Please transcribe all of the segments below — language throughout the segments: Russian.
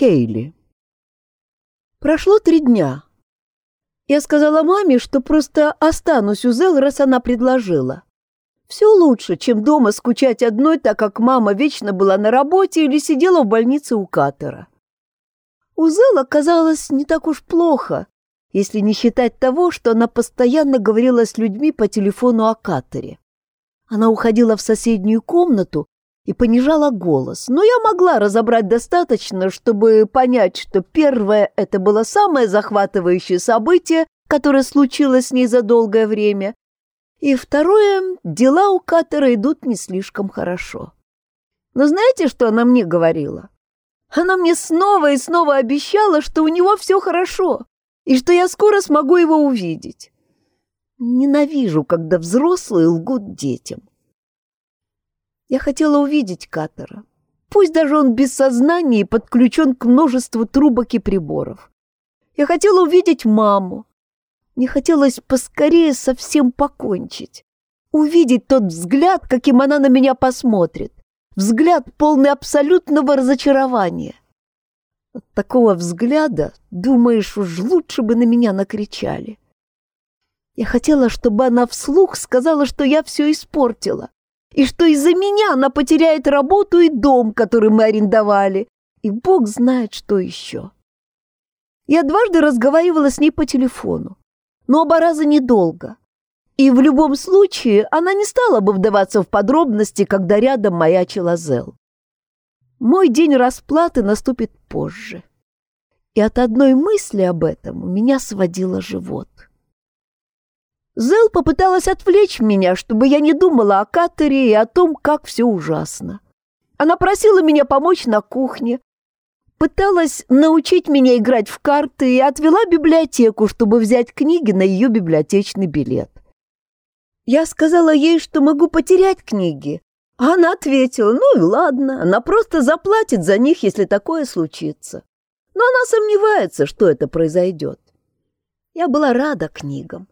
Кейли. Прошло три дня. Я сказала маме, что просто останусь у Зел, раз она предложила. Все лучше, чем дома скучать одной, так как мама вечно была на работе или сидела в больнице у Катера. У Зел оказалось не так уж плохо, если не считать того, что она постоянно говорила с людьми по телефону о Катере. Она уходила в соседнюю комнату и понижала голос, но я могла разобрать достаточно, чтобы понять, что первое — это было самое захватывающее событие, которое случилось с ней за долгое время, и второе — дела у Катера идут не слишком хорошо. Но знаете, что она мне говорила? Она мне снова и снова обещала, что у него все хорошо, и что я скоро смогу его увидеть. Ненавижу, когда взрослые лгут детям. Я хотела увидеть Катера. Пусть даже он без сознания и подключен к множеству трубок и приборов. Я хотела увидеть маму. Мне хотелось поскорее совсем покончить. Увидеть тот взгляд, каким она на меня посмотрит. Взгляд, полный абсолютного разочарования. От такого взгляда, думаешь, уж лучше бы на меня накричали. Я хотела, чтобы она вслух сказала, что я все испортила, и что из-за меня она потеряет работу и дом, который мы арендовали, и бог знает, что еще. Я дважды разговаривала с ней по телефону, но оба раза недолго. И в любом случае она не стала бы вдаваться в подробности, когда рядом маячила Зел. Мой день расплаты наступит позже. И от одной мысли об этом у меня сводило живот. Зел попыталась отвлечь меня, чтобы я не думала о Катере и о том, как все ужасно. Она просила меня помочь на кухне, пыталась научить меня играть в карты и отвела библиотеку, чтобы взять книги на ее библиотечный билет. Я сказала ей, что могу потерять книги, а она ответила, ну и ладно, она просто заплатит за них, если такое случится. Но она сомневается, что это произойдет. Я была рада книгам.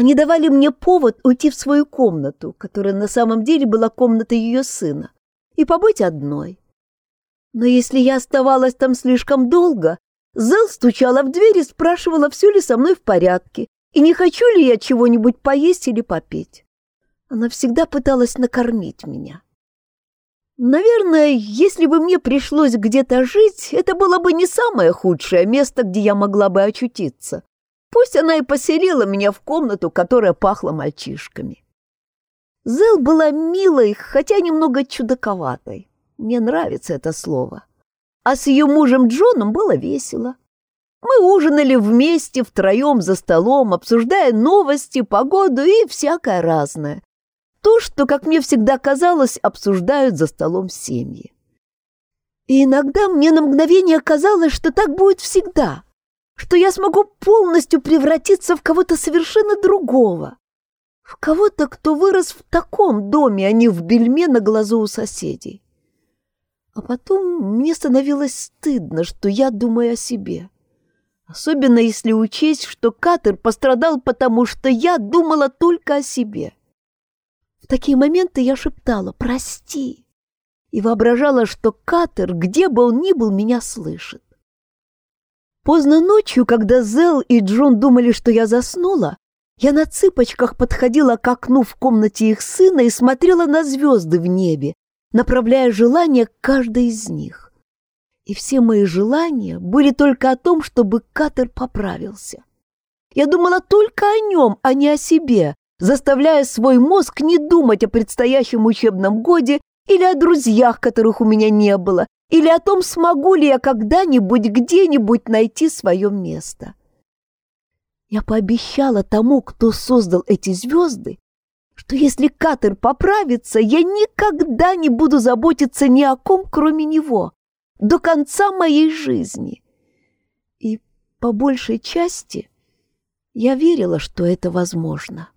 Они давали мне повод уйти в свою комнату, которая на самом деле была комнатой ее сына, и побыть одной. Но если я оставалась там слишком долго, Зел стучала в дверь и спрашивала, все ли со мной в порядке, и не хочу ли я чего-нибудь поесть или попить. Она всегда пыталась накормить меня. Наверное, если бы мне пришлось где-то жить, это было бы не самое худшее место, где я могла бы очутиться. Пусть она и поселила меня в комнату, которая пахла мальчишками. Зел была милой, хотя немного чудаковатой. Мне нравится это слово. А с ее мужем Джоном было весело. Мы ужинали вместе, втроем за столом, обсуждая новости, погоду и всякое разное. То, что, как мне всегда казалось, обсуждают за столом семьи. И иногда мне на мгновение казалось, что так будет всегда, что я смогу полностью превратиться в кого-то совершенно другого, в кого-то, кто вырос в таком доме, а не в бельме на глазу у соседей. А потом мне становилось стыдно, что я думаю о себе. Особенно если учесть, что Катер пострадал, потому что я думала только о себе. В такие моменты я шептала «Прости!» и воображала, что Катер, где бы он ни был, меня слышит. Поздно ночью, когда Зел и Джон думали, что я заснула, я на цыпочках подходила к окну в комнате их сына и смотрела на звезды в небе, направляя желания к каждой из них и все мои желания были только о том, чтобы Катер поправился. Я думала только о нем, а не о себе, заставляя свой мозг не думать о предстоящем учебном годе или о друзьях, которых у меня не было, или о том, смогу ли я когда-нибудь где-нибудь найти свое место. Я пообещала тому, кто создал эти звезды, что если Катер поправится, я никогда не буду заботиться ни о ком, кроме него до конца моей жизни. И по большей части я верила, что это возможно.